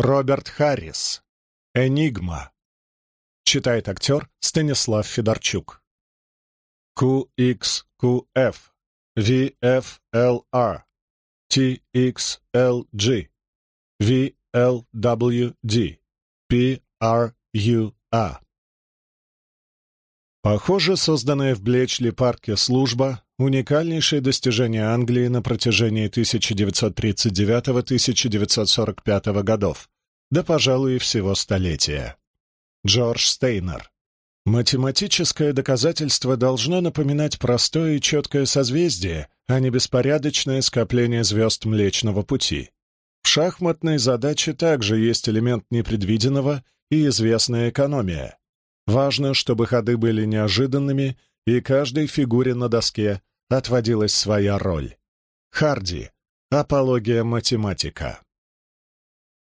Роберт Харрис. Энигма. Читает актер Станислав Федорчук. QXQF. VFLR. TXLG. VLWD. PRUA. Похоже, созданная в Блечли-парке служба — уникальнейшее достижение Англии на протяжении 1939-1945 годов, да, пожалуй, и всего столетия. Джордж Стейнер. Математическое доказательство должно напоминать простое и четкое созвездие, а не беспорядочное скопление звезд Млечного Пути. В шахматной задаче также есть элемент непредвиденного и известная экономия. Важно, чтобы ходы были неожиданными, и каждой фигуре на доске отводилась своя роль. Харди. Апология математика.